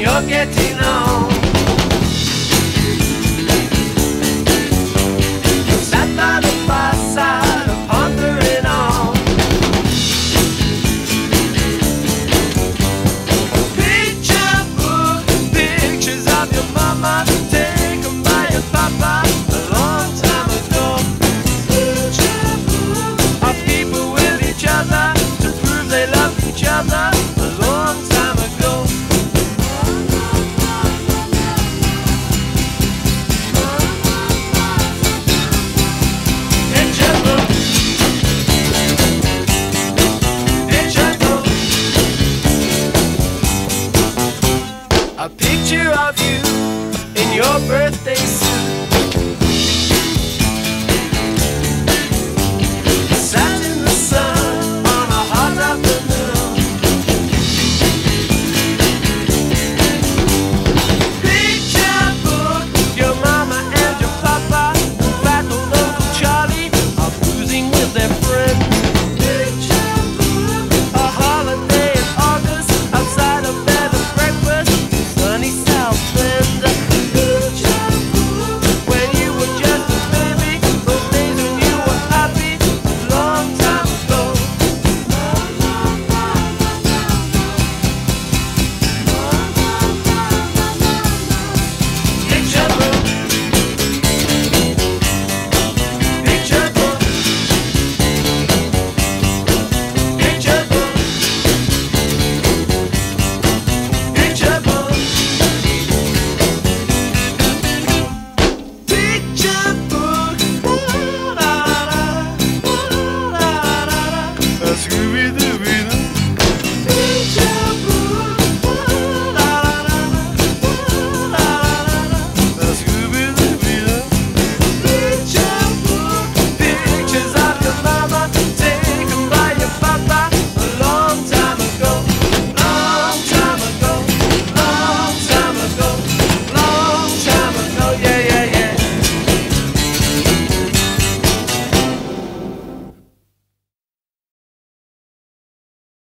you're getting A picture of you in your birthday suit. Sat in the sun on a hot afternoon. Picture book, your mama and your papa, Uncle Charlie, with their friends.